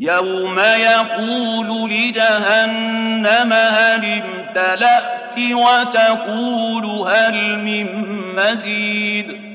يوم يقول لجهنم هل امتلأت وتقول هل من مزيد